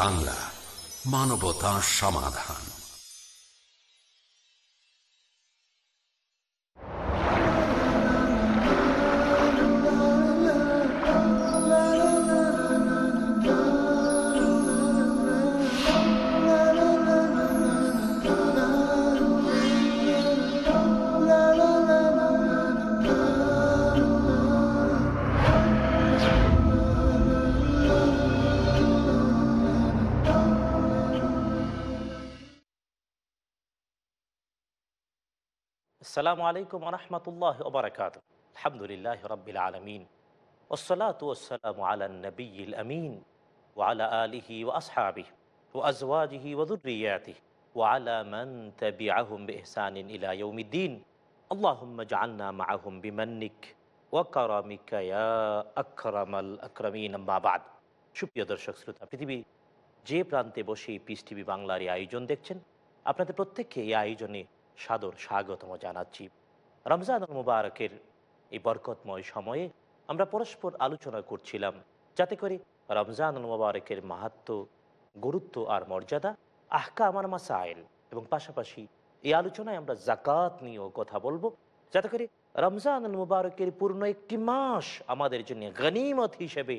বাংলা মানবতা সমাধান। আসসালামু আলাইকুম রহমতুল্লাহ ওবরাকাত আলহামদুলিল্লাহ রবিল আলমিন ওসলাত ওসালাম আলা নবীল আমিন ওয়ালা আলিহি ও আসহাবি ও আজওয়াজিহি ওদুরিয়াতি وعلى من تبعهم بإحسان إلى يوم الدين اللهم اجعلنا معهم بمنك وكرمك يا أكرم الأكرمين أما بعد সুপ্রিয় দর্শক শ্রোতা পৃথিবী যে প্রান্তে বসে পিস টিভি বাংলার এই আয়োজন দেখছেন আপনাদের প্রত্যেককে এই আয়োজনে সাদর স্বাগতম জানাচ্ছি। রমজান মুবারকের এই বরকতময় সময়ে আমরা পরস্পর আলোচনা করছিলাম, যাতে করে রমজান মুবারকের মাহাত্ম, গুরুত্ব আর মর্যাদা আহকা আমার মাসাইল এবং পাশাপাশি এই আলোচনায় আমরা জাকাত নিয়েও কথা বলব, যাতে করে রমজান মুবারকের পূর্ণ একটি মাস আমাদের জন্য গনিমত হিসেবে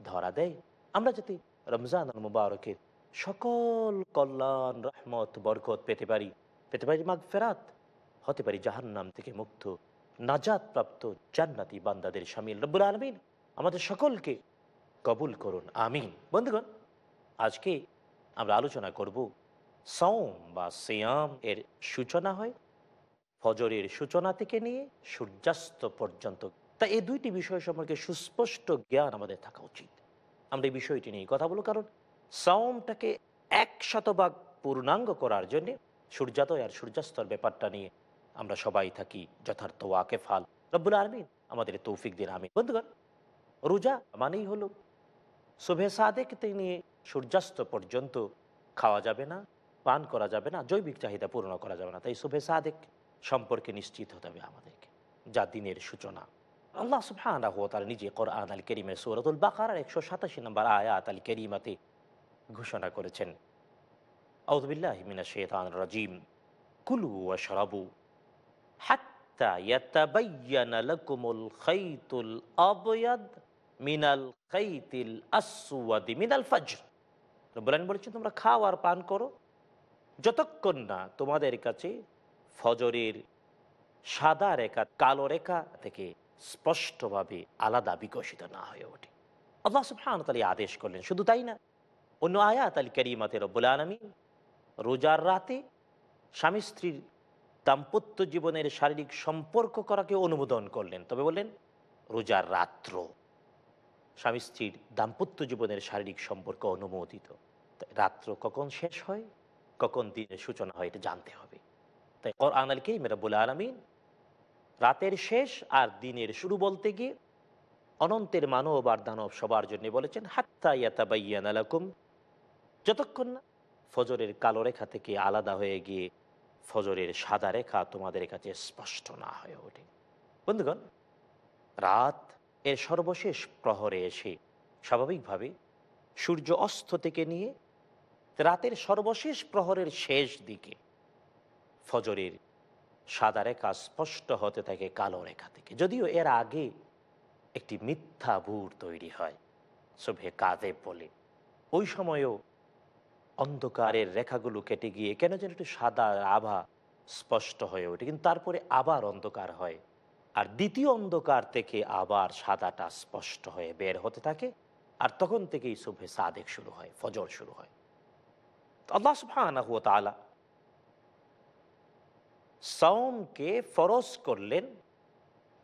ধরা দেয়। আমরা যাতে রমজান মুবারকের সকল কল্যাণ, রহমত, বরকত পেতে পারি। পেতে পারি মাগ ফেরাত হতে পারি জাহান্নাম থেকে মুক্ত নাজাত প্রাপ্ত জান্নাতি বান্দাদের সামিল। রব্বুল আলমিন আমাদের সকলকে কবুল করুন, আমিন। বন্ধুগণ, আজকে আমরা আলোচনা করব সৌম বা সিয়াম এর সূচনা হয়, ফজরের সূচনা থেকে নিয়ে সূর্যাস্ত পর্যন্ত। তা এই দুইটি বিষয় সম্পর্কে সুস্পষ্ট জ্ঞান আমাদের থাকা উচিত। আমরা এই বিষয়টি নিয়ে কথা বলব, কারণ সৌমটাকে এক শতভাগ পূর্ণাঙ্গ করার জন্যে সূর্যোদয় আর সূর্যাস্তর ব্যাপারটা নিয়ে আমরা সবাই থাকি যথার্থ ওয়াকে ফাল রব্বুল আলমিন আমাদের তৌফিক দিন আমি বন্ধুগণ, রোজা মানেই হলো শুভে সাদেক নিয়ে সূর্যাস্ত পর্যন্ত খাওয়া যাবে না, পান করা যাবে না, জৈবিক চাহিদা পূরণ করা যাবে না। তাই শুভে সাদেক সম্পর্কে নিশ্চিত হতে হবে আমাদেরকে, যা দিনের সূচনা। আল্লাহ সুবহানাহু ওয়া তাআলা নিজে কোরআন আল কারীমে সূরাতুল বাকারার 187 নম্বর আয়াত আল কারীমাতে ঘোষণা করেছেন। শাইতানির রাজীম। কুলু মিনাল বলেছেন, তোমরা খাও আর পান করো। যতক্ষণ না তোমাদের কাছে ফজরের সাদা রেখা, কালো রেখা থেকে স্পষ্টভাবে আলাদা বিকশিত না হয়ে ওঠে। আল্লাহ তালি আদেশ করলেন। শুধু তাই না, অন্য আয়াত আল করিমাতে রব্বুল আলমী রোজার রাতে স্বামী স্ত্রীর দাম্পত্য জীবনের শারীরিক সম্পর্ক করাকে অনুমোদন করলেন। তবে বললেন, রোজার রাত্র স্বামী স্ত্রীর দাম্পত্য জীবনের শারীরিক সম্পর্ক অনুমোদিত। রাত্র কখন শেষ হয়? কখন দিনের সূচনা হয়? এটা জানতে হবে। তাই কোরআন আল কেরিম, রব্বুল আলমিন, রাতের শেষ আর দিনের শুরু বলতে গিয়ে অনন্তের মানব আর দানব সবার জন্য বলেছেন, হাত্তা ইয়াতাবাইয়ান আলাকুম যতক্ষণ না ফজরের কালো রেখা থেকে আলাদা হয়ে গিয়ে ফজরের সাদা রেখা তোমাদের কাছে স্পষ্ট না হয়ে ওঠে। বন্ধুগণ, রাত এর সর্বশেষ প্রহরে এসে স্বাভাবিকভাবে সূর্য অস্ত থেকে নিয়ে রাতের সর্বশেষ প্রহরের শেষ দিকে ফজরের সাদা রেখা স্পষ্ট হতে থাকে কালো রেখা থেকে। যদিও এর আগে একটি মিথ্যা ভূর তৈরি হয় শোভে কাঁদে বলে। ওই সময়ও অন্ধকারের রেখাগুলো কেটে গিয়ে কেন যেন একটু সাদা আভা স্পষ্ট হয়ে ওঠে, কিন্তু তারপরে আবার অন্ধকার হয়। আর দ্বিতীয় অন্ধকার থেকে আবার সাদাটা স্পষ্ট হয়ে বের হতে থাকে, আর তখন থেকেই শুভে সাদেক শুরু হয়, ফজর শুরু হয়। আল্লাহ সুবহানাহু ওয়া তাআলা সৌমকে ফরজ করলেন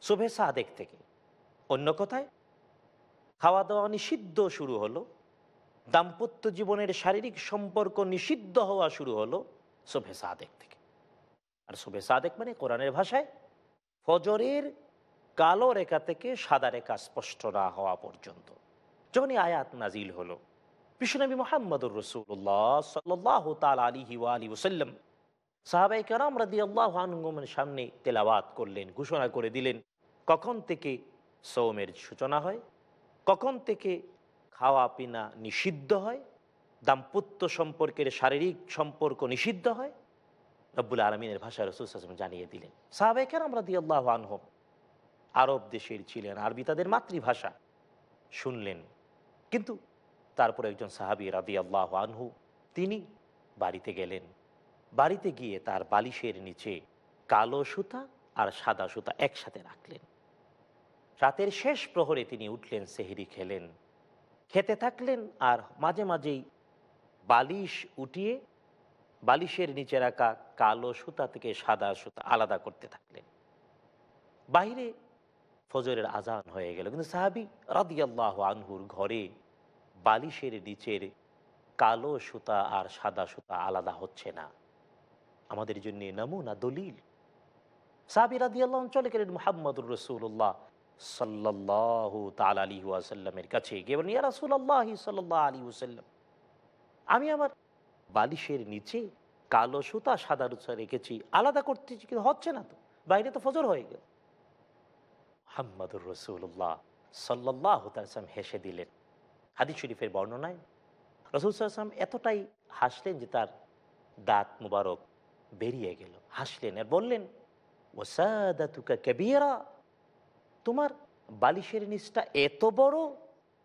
শুভে সাদেক থেকে। অন্য কথায়, খাওয়া দাওয়া নিষিদ্ধ শুরু হলো দাম্পত্য জীবনের শারীরিক সম্পর্ক নিষিদ্ধ হওয়া শুরু হলো শোভে সাদেক থেকে। আর শোভে সাদেক মানে কোরআনের ভাষায় ফজরের কালো রেখা থেকে সাদা রেখা স্পষ্ট না হওয়া পর্যন্ত। যখনই আয়াত নাজিল হলো বিশ্বনবী মোহাম্মদুর রসুল্লাহ সাল্লাহ তাল আলিহি আলী ওসাল্লাম সাহাবাই কারাম রাদি আল্লাহ আনুগমের সামনে তেলাওয়াত করলেন, ঘোষণা করে দিলেন, কখন থেকে সৌমের সূচনা হয়, কখন থেকে খাওয়া পিনা নিষিদ্ধ হয়, দাম্পত্য সম্পর্কের শারীরিক সম্পর্ক নিষিদ্ধ হয়, রব্বুল আলমিনের ভাষা রসুল আসলাম জানিয়ে দিলেন। সাহাবেকের আমরা দিয়ে আল্লাহ আনহম আরব দেশের ছিলেন, আরবি তাদের মাতৃভাষা শুনলেন। কিন্তু তারপরে একজন সাহাবি রাদি আল্লাহ আনহু, তিনি বাড়িতে গেলেন। বাড়িতে গিয়ে তার বালিশের নিচে কালো সুতা আর সাদা সুতা একসাথে রাখলেন। রাতের শেষ প্রহরে তিনি উঠলেন, সেহেরি খেলেন। খেতে থাকলেন আর মাঝে মাঝেই বালিশ উঠিয়ে বালিশের নিচে রাখা কালো সুতা থেকে সাদা সুতা আলাদা করতে থাকলেন। বাইরে ফজরের আজান হয়ে গেল, কিন্তু সাহাবি রাদিয়াল্লাহ আনহুর ঘরে বালিশের নিচের কালো সুতা আর সাদা সুতা আলাদা হচ্ছে না। আমাদের জন্য নমুনা, দলিল। সাহাবি রাদিয়াল্লাহ চলে গেলেন মোহাম্মদুর রসুল্লাহ সাল্লাহ তাল আলী কাছে আমি আমার বালিশের নিচে কালো সুতা, সাদা রুচা রেখেছি, আলাদা কিন্তু হচ্ছে না তো? বাইরে তো ফজর হয়ে গেল। হাম্মাদুর রসুল্লাহ সাল্লাহ তালাম হেসে দিলেন। হাদিস শরীফের বর্ণনায় রসুল সাল্লাম এতটাই হাসলেন যে তার দাঁত মুবারক বেরিয়ে গেল। হাসলেন আর বললেন ওসাদাতুকা কবিরা তোমার বালিশের নিচটা এত বড়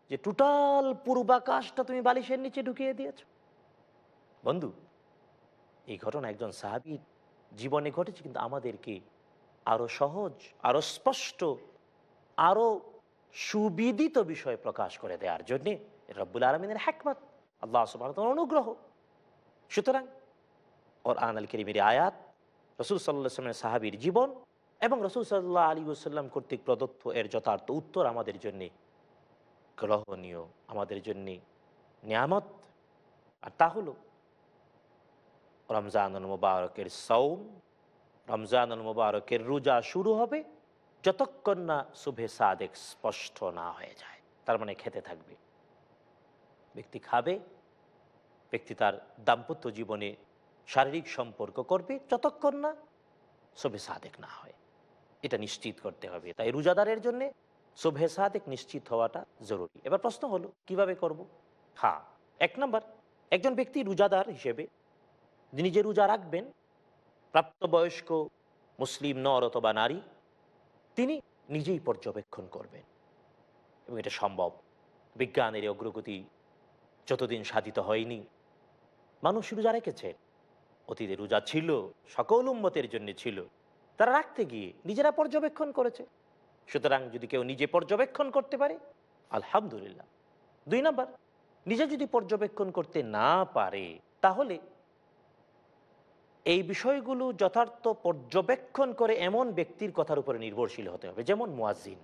যে টোটাল পূর্বাকাশটা তুমি বালিশের নিচে ঢুকিয়ে দিয়েছ। বন্ধু, এই ঘটনা একজন সাহাবির জীবনে ঘটেছে, কিন্তু আমাদেরকে আরও সহজ, আরও স্পষ্ট, আরও সুবিদিত বিষয় প্রকাশ করে দেওয়ার জন্যে রব্বুল আলমিনের হ্যাকমত আল্লাহ সুবাহ অনুগ্রহ। সুতরাং ওর আনাল কেরিমের আয়াত, রসুল সাল্লাহামের সাহাবির জীবন এবং সাল্লাহ আলী ওসাল্লাম কর্তৃক প্রদত্ত এর যথার্থ উত্তর আমাদের জন্যে গ্রহণীয়, আমাদের জন্যে নিয়ামত। আর তা হলো রমজানুল মুবারকের সৌম রমজানুল মুবারকের রোজা শুরু হবে যতক্ষণ না শুভে সাদেক স্পষ্ট না হয়ে যায়। তার মানে খেতে থাকবে। ব্যক্তি খাবে, ব্যক্তি তার দাম্পত্য জীবনে শারীরিক সম্পর্ক করবে যতক্ষণ না শুভে সাদেক না হয়। এটা নিশ্চিত করতে হবে। তাই রোজাদারের জন্য শুভে সাদেক নিশ্চিত হওয়াটা জরুরি। এবার প্রশ্ন হলো, কীভাবে করব? হ্যাঁ এক নম্বর, একজন ব্যক্তি রোজাদার হিসেবে যিনি যে রোজা রাখবেন, প্রাপ্তবয়স্ক, মুসলিম নর অথবা নারী, তিনি নিজেই পর্যবেক্ষণ করবেন। এবং এটা সম্ভব। বিজ্ঞানের অগ্রগতি যতদিন সাধিত হয়নি, মানুষ রোজা রেখেছে। অতীতে রোজা ছিল, সকল উম্মতের জন্য ছিল। তারা রাখতে গিয়ে নিজেরা পর্যবেক্ষণ করেছে। সুতরাং যদি কেউ নিজে পর্যবেক্ষণ করতে পারে, আলহামদুলিল্লাহ। দুই নাম্বার, নিজে যদি পর্যবেক্ষণ করতে না পারে, তাহলে এই বিষয়গুলো যথার্থ পর্যবেক্ষণ করে এমন ব্যক্তির কথার উপরে নির্ভরশীল হতে হবে, যেমন মুয়াজ্জিন।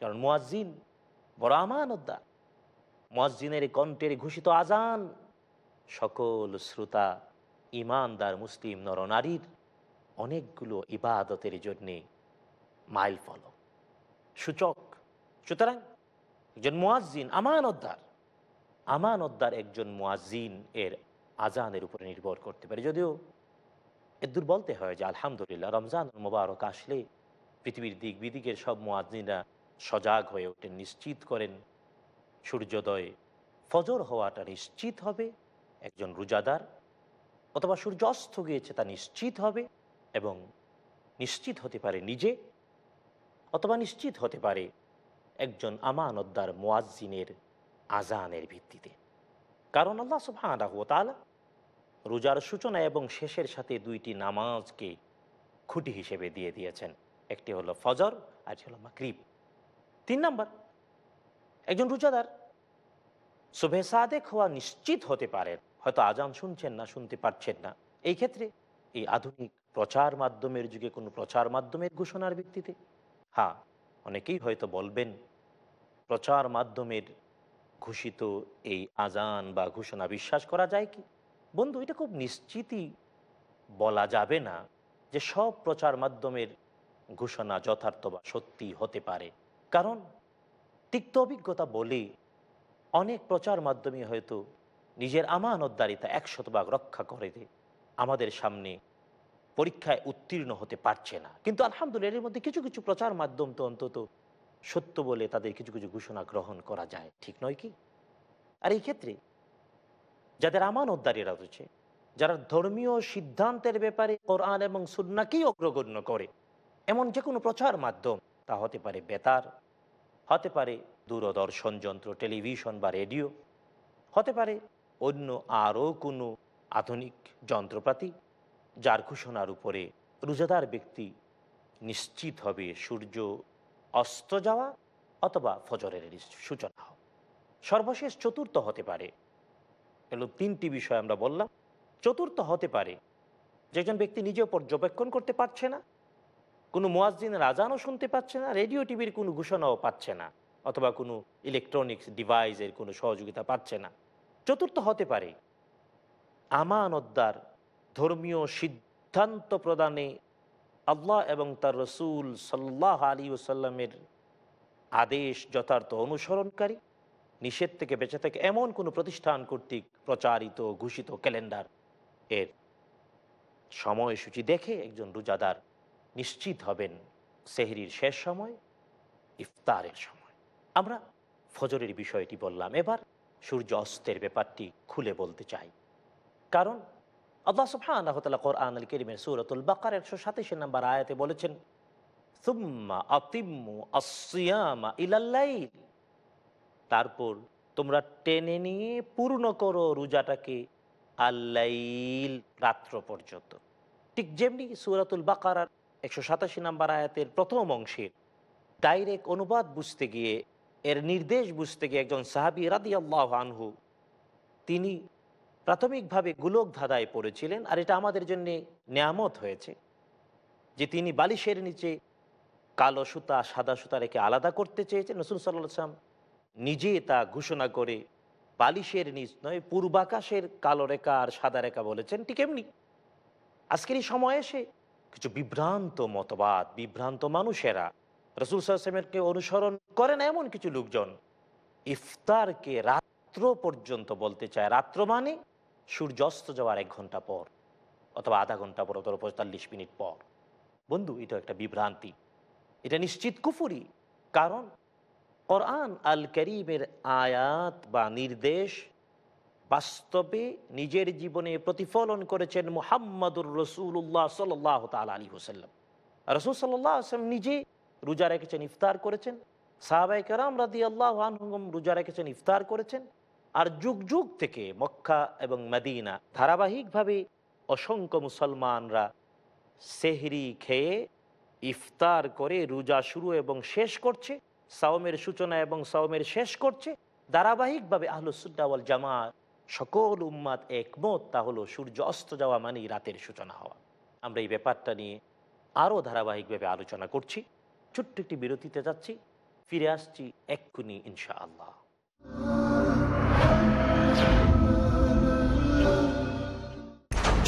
কারণ মুয়াজ্জিন বড় আমানতদা মুয়াজ্জিনের কণ্ঠের ঘোষিত আজান সকল শ্রোতা ইমানদার মুসলিম নরনারীর অনেকগুলো ইবাদতের জন্যে মাইল ফলক। সূচক। সুতরাং একজন মুয়াজ্জিন আমানতদার আমানতদার একজন মুয়াজ্জিন এর আজানের উপরে নির্ভর করতে পারে। যদিও এদূর বলতে হয় যে আলহামদুলিল্লাহ রমজান মোবারক আসলে পৃথিবীর দিক বিদিকের সব মোয়াজিনরা সজাগ হয়ে ওঠেন নিশ্চিত করেন সূর্যোদয় ফজর হওয়াটা নিশ্চিত হবে, একজন রোজাদার অথবা সূর্য অস্ত গিয়েছে তা নিশ্চিত হবে। এবং নিশ্চিত হতে পারে নিজে অথবা নিশ্চিত হতে পারে একজন আমানতদার মোয়াজ্জিনের আজানের ভিত্তিতে। কারণ আল্লাহ তাআলা রোজার সূচনা এবং শেষের সাথে দুইটি নামাজকে খুঁটি হিসেবে দিয়ে দিয়েছেন। একটি হলো ফজর আর হলো মাকরিব তিন নম্বর, একজন রোজাদার শুভে সাদেক হওয়া নিশ্চিত হতে পারেন। হয়তো আজান শুনছেন না, শুনতে পারছেন না। এই ক্ষেত্রে এই আধুনিক প্রচার মাধ্যমের যুগে কোনো প্রচার মাধ্যমের ঘোষণার ভিত্তিতে? হ্যাঁ অনেকেই হয়তো বলবেন, প্রচার মাধ্যমের ঘোষিত এই আজান বা ঘোষণা বিশ্বাস করা যায় কি? বন্ধু, এটা খুব নিশ্চিতই বলা যাবে না যে সব প্রচার মাধ্যমের ঘোষণা যথার্থ বা সত্যি হতে পারে। কারণ তিক্ত অভিজ্ঞতা বলে অনেক প্রচার মাধ্যমে হয়তো নিজের আমানতদারিতা একশত ভাগ রক্ষা করে আমাদের সামনে পরীক্ষায় উত্তীর্ণ হতে পারছে না। কিন্তু আলহামদুলিল্লাহ এর মধ্যে কিছু কিছু প্রচার মাধ্যম তো অন্তত সত্য বলে তাদের কিছু কিছু ঘোষণা গ্রহণ করা যায়। ঠিক নয় কি? আর এই ক্ষেত্রে যাদের আমানতদারীরা রয়েছে যারা ধর্মীয় সিদ্ধান্তের ব্যাপারে কোরআন এবং সুন্নাকেই অগ্রগণ্য করে, এমন যে কোনো প্রচার মাধ্যম, তা হতে পারে বেতার, হতে পারে দূরদর্শন যন্ত্র, টেলিভিশন বা রেডিও, হতে পারে অন্য আরও কোনো আধুনিক যন্ত্রপাতি যার ঘোষণার উপরে রোজাদার ব্যক্তি নিশ্চিত হবে সূর্য অস্ত যাওয়া অথবা ফজরের সূচনা হওয়া। সর্বশেষ চতুর্থ হতে পারে এগুলো তিনটি বিষয় আমরা বললাম। চতুর্থ হতে পারে, যে একজন ব্যক্তি নিজেও পর্যবেক্ষণ করতে পারছে না, কোনো মোয়াজ্জিনের আজানও শুনতে পাচ্ছে না, রেডিও, টিভির কোনো ঘোষণাও পাচ্ছে না, অথবা কোনো ইলেকট্রনিক্স ডিভাইসের কোনো সহযোগিতা পাচ্ছে না। চতুর্থ হতে পারে আমানতদার ধর্মীয় সিদ্ধান্ত প্রদানে আল্লাহ এবং তার রসুল সাল্লাহ আলী ওসাল্লামের আদেশ যথার্থ অনুসরণকারী, নিষেধ থেকে বেঁচে থাকে এমন কোনো প্রতিষ্ঠান কর্তৃক প্রচারিত, ঘোষিত ক্যালেন্ডার এর সময়সূচি দেখে একজন রোজাদার নিশ্চিত হবেন সেহরির শেষ সময়, ইফতারের সময়। আমরা ফজরের বিষয়টি বললাম। এবার সূর্য অস্তের ব্যাপারটি খুলে বলতে চাই। কারণ আল্লাহ সুবহানাহু ওয়া কোরআন আল কারীমের সূরাতুল বাকার 187 নম্বর আয়াতে বলেছেন, সুম্মা আতিম্মু তারপর তোমরা টেনে নিয়ে পূর্ণ করো রোজাটাকে আল্লাইল রাত্র পর্যন্ত। ঠিক যেমনি সূরাতুল বাকারার একশো সাতাশি নাম্বার আয়াতের প্রথম অংশের ডাইরেক্ট অনুবাদ বুঝতে গিয়ে, এর নির্দেশ বুঝতে গিয়ে একজন সাহাবি রাদি আল্লাহ আনহু, তিনি প্রাথমিকভাবে গোলক ধাঁধায় পড়েছিলেন আর এটা আমাদের জন্য নিয়ামত হয়েছে যে তিনি বালিশের নিচে কালো সুতা, সাদা সুতা রেখে আলাদা করতে চেয়েছেন। নসুল সাল্লাম নিজে তা ঘোষণা করে বালিশের নিচ নয়, পূর্বাকাশের কালো রেখা আর সাদা রেখা বলেছেন। ঠিক এমনি। আজকের এই সময় এসে কিছু বিভ্রান্ত মতবাদ, বিভ্রান্ত মানুষেরা রসুল সাল্লামেরকে অনুসরণ করেন এমন কিছু লোকজন। ইফতারকে রাত্র পর্যন্ত বলতে চায়। রাত্র মানে সূর্যাস্ত যাওয়ার এক ঘণ্টা পর অথবা আধা ঘণ্টা পর, অথবা পঁয়তাল্লিশ মিনিট পর। বন্ধু এটা একটা বিভ্রান্তি। এটা নিশ্চিত কুফুরি। কারণ কোরআন আল করিমের আয়াত বা নির্দেশ বাস্তবে নিজের জীবনে প্রতিফলন করেছেন মোহাম্মদুর রসুল্লাহ সাল্লাহ তাল আলী হোসাল্লাম রসুল সাল্লাহ আসলাম নিজে রোজা রেখেছেন, ইফতার করেছেন। সাহাবাই কারাম রাদি আল্লাহ আনহুম রোজা রেখেছেন, ইফতার করেছেন। আর যুগ যুগ থেকে মক্কা এবং মদিনা ধারাবাহিকভাবে অসংখ্য মুসলমানরা সেহরি খেয়ে ইফতার করে, রোজা শুরু এবং শেষ করছে, সাওমের সূচনা এবং সাওমের শেষ করছে। ধারাবাহিকভাবে আহলুসুদ্দাওয়াল জামা সকল উম্মাদ একমত, তা হলো সূর্য অস্ত যাওয়া মানেই রাতের সূচনা হওয়া। আমরা এই ব্যাপারটা নিয়ে আরও ধারাবাহিকভাবে আলোচনা করছি। ছোট্ট একটি বিরতিতে যাচ্ছি, ফিরে আসছি এক্ষুনি ইনশাআল্লাহ।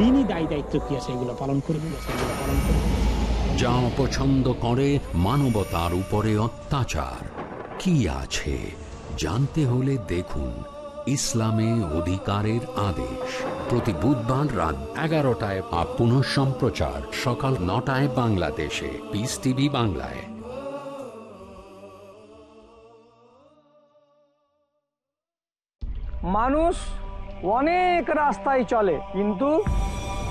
দিনই দায় দায়িত্ব কি আছে? এগুলো পালন করব সেগুলো পালন করব যা অপছন্দ করে মানবতার উপরে অত্যাচার। কি আছে? জানতে হলে দেখুন ইসলামে অধিকারের আদেশ। প্রতি বুধবার রাত এগারোটায় বা পুনঃ সম্প্রচার সকাল নটায় বাংলাদেশে। পিস টিভি বাংলায়। মানুষ অনেক রাস্তায় চলে কিন্তু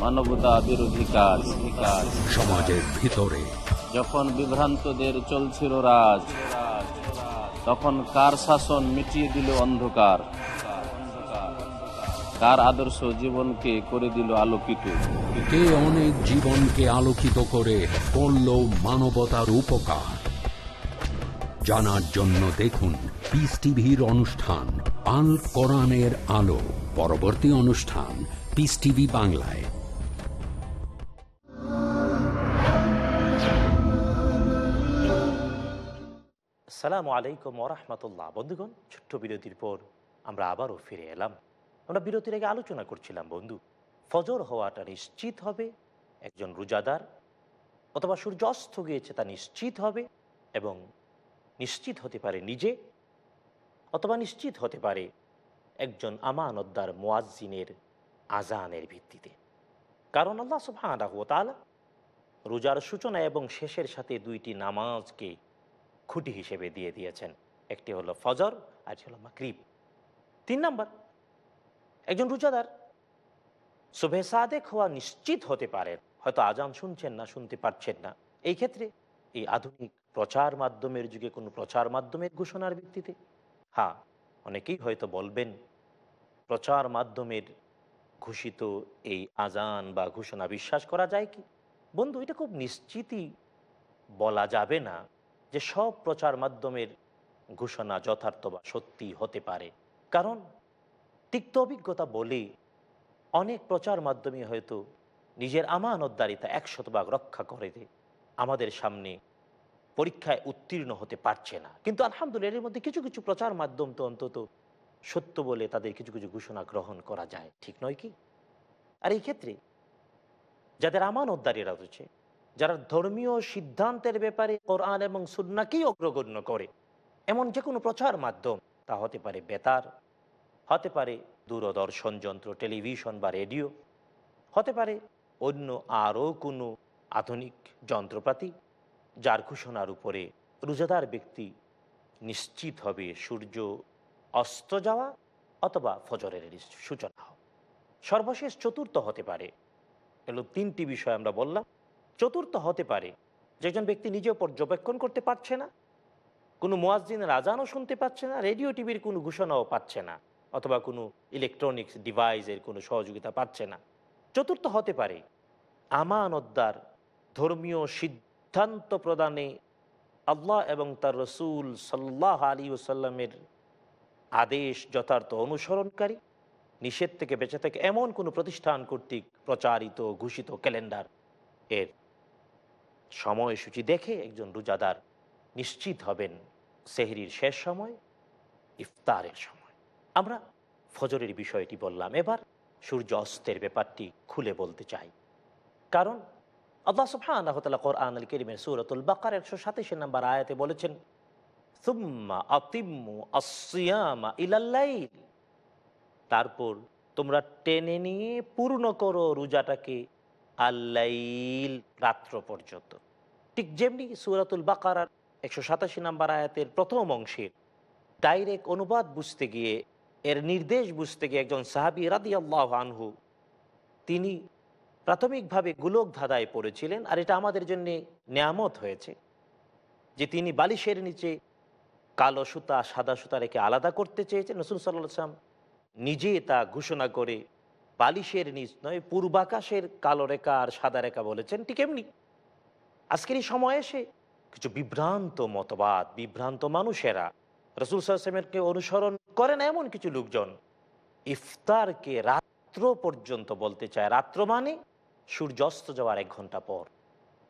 মানবতা বিরোধী কাজ। কাজ সমাজের ভিতরে। যখন বিভ্রান্তদের চলছিল রাজ তখন কার শাসন মিটিয়ে দিল অন্ধকার? কার আদর্শ জীবনকে করে দিল আলোকিত? কে অনেক জীবনকে আলোকিত করে করল মানবতার উপকার জানার জন্য দেখুন পিস টিভির অনুষ্ঠান আল কোরআনের আলো। পরবর্তী অনুষ্ঠান পিস টিভি বাংলায়। আসসালামু আলাইকুম ওরহমতুল্লাহ বন্ধুগণ, ছোট্ট বিরতির পর আমরা আবারও ফিরে এলাম। আমরা বিরতির আগে আলোচনা করছিলাম, বন্ধু, ফজর হওয়াটা নিশ্চিত হবে? একজন রোজাদার অথবা সূর্য অস্ত গিয়েছে তা নিশ্চিত হবে? এবং নিশ্চিত হতে পারে নিজে অথবা নিশ্চিত হতে পারে একজন আমানতদার মোয়াজ্জিনের আজানের ভিত্তিতে। কারণ আল্লাহ ওয়া তাআলা রোজার সূচনা এবং শেষের সাথে দুইটি নামাজকে খুঁটি হিসেবে দিয়ে দিয়েছেন। একটি হলো ফজর আর হলো মাকরিব তিন নাম্বার, একজন রোজাদার শুভে সাদেক হওয়া নিশ্চিত হতে পারেন, হয়তো আজান শুনছেন না, শুনতে পারছেন না। এই ক্ষেত্রে এই আধুনিক প্রচার মাধ্যমের যুগে কোনো প্রচার মাধ্যমের ঘোষণার ভিত্তিতে হ্যাঁ অনেকেই হয়তো বলবেন, প্রচার মাধ্যমের ঘোষিত এই আজান বা ঘোষণা বিশ্বাস করা যায় কি? বন্ধু, এটা খুব নিশ্চিতই বলা যাবে না। যে সব প্রচার মাধ্যমের ঘোষণা যথার্থ বা সত্যি হতে পারে। কারণ তিক্ত অভিজ্ঞতা বলে অনেক প্রচার মাধ্যমে হয়তো নিজের আমানতদারিতা একশত ভাগ রক্ষা করে আমাদের সামনে পরীক্ষায় উত্তীর্ণ হতে পারছে না। কিন্তু আলহামদুলিল্লাহ এর মধ্যে কিছু কিছু প্রচার মাধ্যম তো অন্তত সত্য বলে তাদের কিছু কিছু ঘোষণা গ্রহণ করা যায়, ঠিক নয় কি? আর এই ক্ষেত্রে যাদের আমানতদারিরা রয়েছে যারা ধর্মীয় সিদ্ধান্তের ব্যাপারে কোরআন এবং সুন্নাকেই অগ্রগণ্য করে, এমন যে কোনো প্রচার মাধ্যম, তা হতে পারে বেতার, হতে পারে দূরদর্শন যন্ত্র, টেলিভিশন বা রেডিও, হতে পারে অন্য আরও কোনো আধুনিক যন্ত্রপাতি, যার ঘোষণার উপরে রোজাদার ব্যক্তি নিশ্চিত হবে সূর্য অস্ত যাওয়া অথবা ফজরের সূচনা সর্বশেষ চতুর্থ হতে পারে। এগুলো তিনটি বিষয় আমরা বললাম। চতুর্থ হতে পারে। যে একজন ব্যক্তি নিজেও পর্যবেক্ষণ করতে পারছে না, কোনো মোয়াজ্জিনের আজানও শুনতে পাচ্ছে না, রেডিও, টিভির কোনো ঘোষণাও পাচ্ছে না, অথবা কোনো ইলেকট্রনিক্স ডিভাইসের কোনো সহযোগিতা পাচ্ছে না। চতুর্থ হতে পারে, আমানতদার ধর্মীয় সিদ্ধান্ত প্রদানে আল্লাহ এবং তার রসুল সাল্লাহ আলী ওসাল্লামের আদেশ যথার্থ অনুসরণকারী, নিষেধ থেকে বেঁচে থাকে এমন কোনো প্রতিষ্ঠান কর্তৃক প্রচারিত, ঘোষিত ক্যালেন্ডার এর সময়সূচি দেখে একজন রোজাদার নিশ্চিত হবেন সেহরির শেষ সময়, ইফতারের সময়। আমরা ফজরের বিষয়টি বললাম। এবার সূর্য অস্তের ব্যাপারটি খুলে বলতে চাই। কারণ আল্লাহ সূরাতুল বাকার 127 নম্বর আয়াতে বলেছেন, সুম্মা আতিম্মু আস-সিয়ামা তারপর তোমরা টেনে নিয়ে পূর্ণ করো রোজাটাকে আল্লাইল রাত্র পর্যন্ত। ঠিক যেমনি সুরাতুল বাকারার একশো সাতাশি নাম্বার আয়াতের প্রথম অংশের ডাইরেক্ট অনুবাদ বুঝতে গিয়ে, এর নির্দেশ বুঝতে গিয়ে একজন সাহাবি রাদি আল্লাহ আনহু, তিনি প্রাথমিকভাবে গোলক ধাঁধায় পড়েছিলেন আর এটা আমাদের জন্য নেয়ামত হয়েছে যে তিনি বালিশের নিচে কালো সুতা, সাদা সুতা রেখে আলাদা করতে চেয়েছেন। রসুল সাল্লাহ সাল্লাম নিজে তা ঘোষণা করে বালিশের নিচ নয়, পূর্বাকাশের কালো রেখা আর সাদা রেখা বলেছেন ঠিক এমনি। আজকের এই সময় এসে কিছু বিভ্রান্ত মতবাদ, বিভ্রান্ত মানুষেরা রসুল সাল্লামেরকে অনুসরণ করেন এমন কিছু লোকজন। ইফতারকে রাত্র পর্যন্ত বলতে চায়। রাত্র মানে সূর্যাস্ত যাওয়ার এক ঘণ্টা পর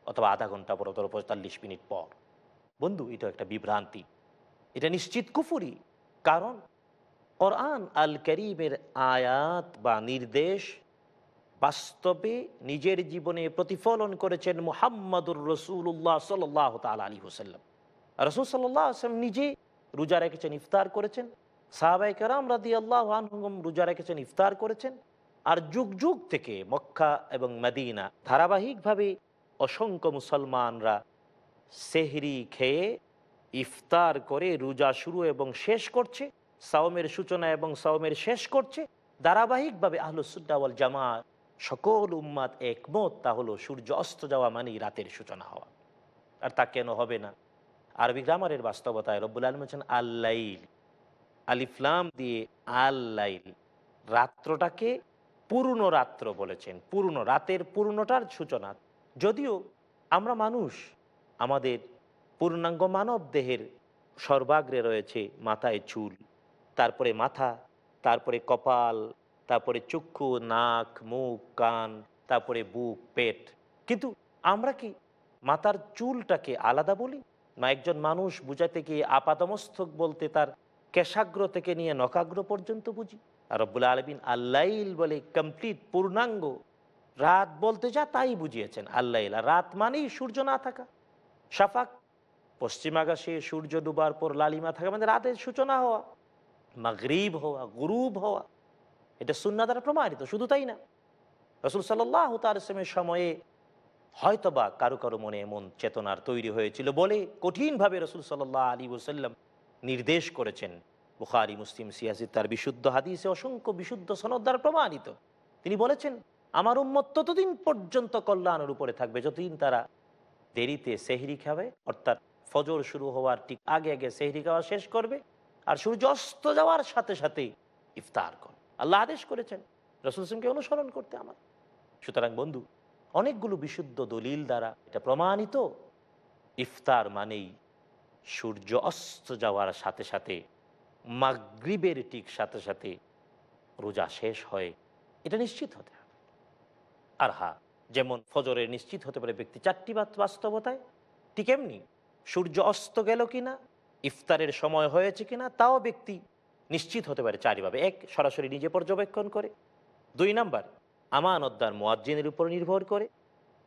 অথবা আধা ঘণ্টা পর অথবা পঁয়তাল্লিশ মিনিট পর। বন্ধু, এটা একটা বিভ্রান্তি। এটা নিশ্চিত কুফুরি। কারণ কোরআন আল করিমের আয়াত বা নির্দেশ বাস্তবে নিজের জীবনে প্রতিফলন করেছেন মুহাম্মদুর রসুল্লাহ সাল্লাহ তাল আলী হোসাল্লাম রসুল সাল্লাহ আসলাম নিজে রোজা রেখেছেন, ইফতার করেছেন। সাহাবাই কারাম রাদি আল্লাহ আনহুম রোজা রেখেছেন, ইফতার করেছেন। আর যুগ যুগ থেকে মক্কা এবং মদিনা ধারাবাহিকভাবে অসংখ্য মুসলমানরা সেহরি খেয়ে ইফতার করে রোজা শুরু এবং শেষ করছে। সাওমের সূচনা এবং সাওমের শেষ করছে ধারাবাহিকভাবে আহলুসুদ্দাওয়াল জামা সকল উম্মাদ একমত, তা হলো সূর্য অস্ত যাওয়া মানেই রাতের সূচনা হওয়া। আর তা কেন হবে না? আরবি গ্রামারের বাস্তবতায় রব্বুল আলম হচ্ছেন আল্লাইল। আলিফলাম দিয়ে আল্লাইল। রাত্রটাকে পূর্ণ রাত্র বলেছেন। পূর্ণ রাতের পুরনোটার সূচনা। যদিও আমরা মানুষ, আমাদের পূর্ণাঙ্গ মানব দেহের সর্বাগ্রে রয়েছে মাথায় চুল। তারপরে মাথা, তারপরে কপাল, তারপরে চক্ষু, নাক, মুখ, কান, তারপরে বুক, পেট। কিন্তু আমরা কি মাথার চুলটাকে আলাদা বলি? না একজন মানুষ বুঝাতে গিয়ে আপাতমস্তক বলতে তার কেশাগ্র থেকে নিয়ে নকাগ্র পর্যন্ত বুঝি? আর রব্বুল আলমিন আল্লাইল বলে কমপ্লিট পূর্ণাঙ্গ। রাত বলতে যা তাই বুঝিয়েছেন আল্লাইল। রাত মানেই সূর্য না থাকা। সাফাক পশ্চিম আকাশে সূর্য ডুবার পর লালিমা থাকা মানে রাতের সূচনা হওয়া। মাগরিব হওয়া গুরুব হওয়া এটা সুন্না দ্বারা প্রমাণিত শুধু তাই না রসুল সাল্লাহ তার সময়ে হয়তোবা কারও কারও মনে এমন চেতনার তৈরি হয়েছিল বলে কঠিনভাবে রসুল সাল্লাহ আলী ওসাল্লাম নির্দেশ করেছেন বুখারি মুসলিম সিয়াসি তার বিশুদ্ধ হাদিসে অসংখ্য বিশুদ্ধ সনদ দ্বারা প্রমাণিত তিনি বলেছেন, আমার উম্মত ততদিন পর্যন্ত কল্যাণের উপরে থাকবে। যতদিন তারা দেরিতে সেহরি খাবে, অর্থাৎ ফজর শুরু হওয়ার ঠিক আগে আগে সেহরি খাওয়া শেষ করবে আর সূর্য অস্ত যাওয়ার সাথে সাথে ইফতার কর। আল্লাহ আদেশ করেছেন, রসুল সিংকে অনুসরণ করতে আমার। সুতরাং বন্ধু, অনেকগুলো বিশুদ্ধ দলিল দ্বারা এটা প্রমাণিত। ইফতার মানেই সূর্য অস্ত যাওয়ার সাথে সাথে, মাগরিবের ঠিক সাথে সাথে রোজা শেষ হয়। এটা নিশ্চিত হতে হবে। আর হা, যেমন ফজরের নিশ্চিত হতে পারে ব্যক্তি চারটি বাস্তবতায়, ঠিক এমনি সূর্য অস্ত গেল কিনা ইফতারের সময় হয়েছে কিনা, তাও ব্যক্তি নিশ্চিত হতে পারে চারিভাবে। এক, সরাসরি নিজে পর্যবেক্ষণ করে। দুই নাম্বার, আমানতদার মোয়াজ্জিনের উপর নির্ভর করে।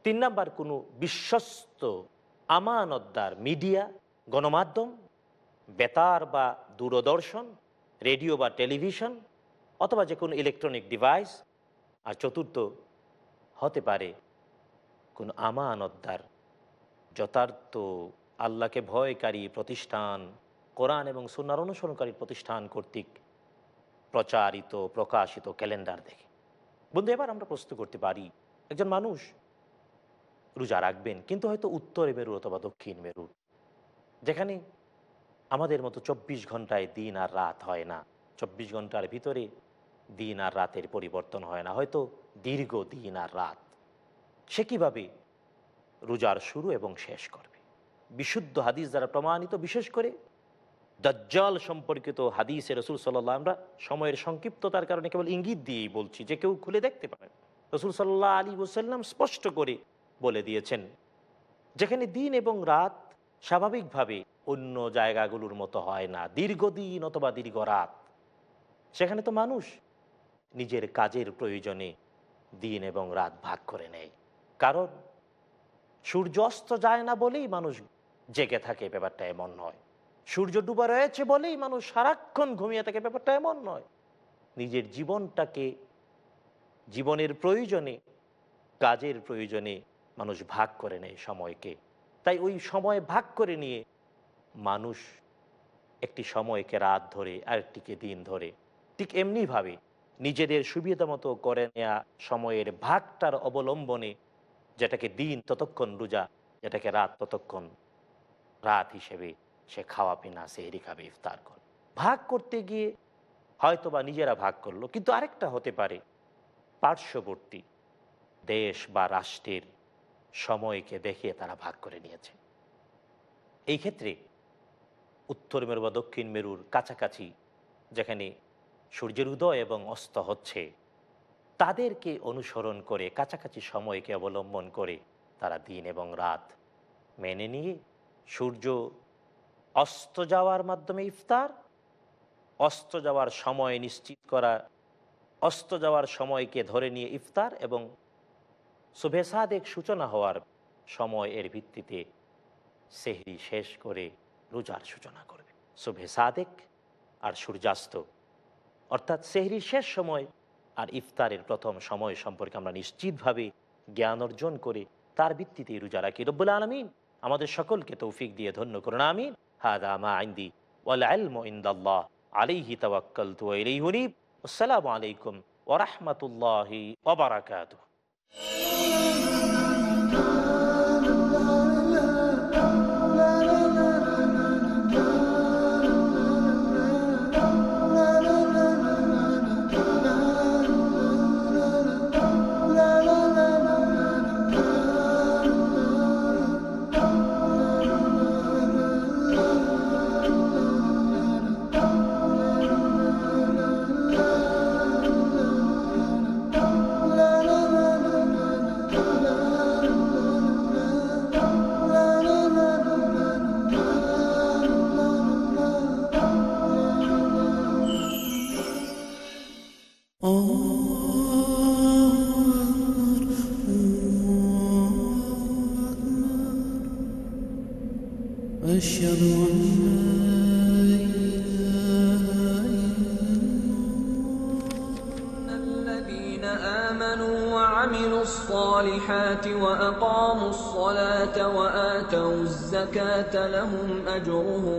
তিন নাম্বার, কোনো বিশ্বস্ত আমানতদার মিডিয়া, গণমাধ্যম, বেতার বা দূরদর্শন, রেডিও বা টেলিভিশন, অথবা যে কোনো ইলেকট্রনিক ডিভাইস। আর চতুর্থ, হতে পারে কোনো আমানতদার যথার্থ আল্লাহকে ভয়কারী প্রতিষ্ঠান, কোরআন এবং সুনার অনুসরণকারী প্রতিষ্ঠান কর্তৃক প্রচারিত, প্রকাশিত ক্যালেন্ডার দেখে। বন্ধু, এবার আমরা প্রশ্ন করতে পারি, একজন মানুষ রোজা রাখবেন, কিন্তু হয়তো উত্তরে মেরুর অথবা দক্ষিণ মেরুর যেখানে আমাদের মতো চব্বিশ ঘন্টায় দিন আর রাত হয় না। চব্বিশ ঘণ্টার ভিতরে দিন আর রাতের পরিবর্তন হয় না, হয়তো দীর্ঘ দিন আর রাত। সে কীভাবে রোজার শুরু এবং শেষ করবে বিশুদ্ধ হাদিস দ্বারা প্রমাণিত, বিশেষ করে দাজ্জাল সম্পর্কিত হাদিসে রসুল সাল্লাহ আমরা সময়ের সংক্ষিপ্ততার কারণে কেবল ইঙ্গিত দিয়েই বলছি যে কেউ খুলে দেখতে পারেন রসুল সাল্লাহ আলী ওসাল্লাম স্পষ্ট করে বলে দিয়েছেন, যেখানে দিন এবং রাত স্বাভাবিকভাবে অন্য জায়গাগুলোর মতো হয় না, দীর্ঘদিন অথবা দীর্ঘ রাত। সেখানে তো মানুষ নিজের কাজের প্রয়োজনে দিন এবং রাত ভাগ করে নেয়। কারণ সূর্য অস্ত যায় না বলেই মানুষ জেগে থাকে, ব্যাপারটা এমন নয়। সূর্য ডুবা রয়েছে বলেই মানুষ সারাক্ষণ ঘুমিয়ে থাকে, ব্যাপারটা এমন নয়। নিজের জীবনটাকে, জীবনের প্রয়োজনে, কাজের প্রয়োজনে মানুষ ভাগ করে নেয় সময়কে। তাই ওই সময় ভাগ করে নিয়ে মানুষ একটি সময়কে রাত ধরে আরেকটিকে দিন ধরে। ঠিক এমনিভাবে নিজেদের সুবিধা মতো করে নেয়া সময়ের ভাগটার অবলম্বনে যেটাকে দিন ততক্ষণ রোজা, যেটাকে রাত ততক্ষণ রাত হিসেবে সে খাওয়া, পিনা, সেহরি খাবে, ইফতার করে। ভাগ করতে গিয়ে হয়তো বা নিজেরা ভাগ করল, কিন্তু আরেকটা হতে পারে। পার্শ্ববর্তী দেশ বা রাষ্ট্রের সময়কে দেখিয়ে তারা ভাগ করে নিয়েছে। এই ক্ষেত্রে উত্তর মেরু বা দক্ষিণ মেরুর কাছাকাছি যেখানে সূর্যের উদয় এবং অস্ত হচ্ছে, তাদেরকে অনুসরণ করে কাছাকাছি সময়কে অবলম্বন করে তারা দিন এবং রাত মেনে নিয়ে সূর্য অস্ত যাওয়ার মাধ্যমে ইফতার, অস্ত যাওয়ার সময় নিশ্চিত করা, অস্ত যাওয়ার সময়কে ধরে নিয়ে ইফতার এবং শুভে সাদেক সূচনা হওয়ার সময় এর ভিত্তিতে সেহরি শেষ করে রোজার সূচনা করবে। শুভে সাদেক আর সূর্যাস্ত, অর্থাৎ সেহরি শেষ সময় আর ইফতারের প্রথম সময় সম্পর্কে আমরা নিশ্চিতভাবে জ্ঞান অর্জন করে তার ভিত্তিতে রোজা রাখি। রব্বুল আলমিন আমাদের সকলকে তৌফিক দিয়ে ধন্য করুন, আমিন। হাদা মা আইন্দি ওয়াল আলম ইন্দাল্লাহ ইলাইহি উনীব। আসসালামু আলাইকুম ওয়া রাহমাতুল্লাহি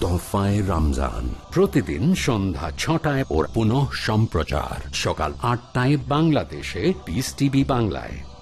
তোহফায় রমজান। প্রতিদিন সন্ধ্যা ছটায় ওর পুনঃ সম্প্রচার। সকাল আটটায় বাংলাদেশে পিস টিভি বাংলায়।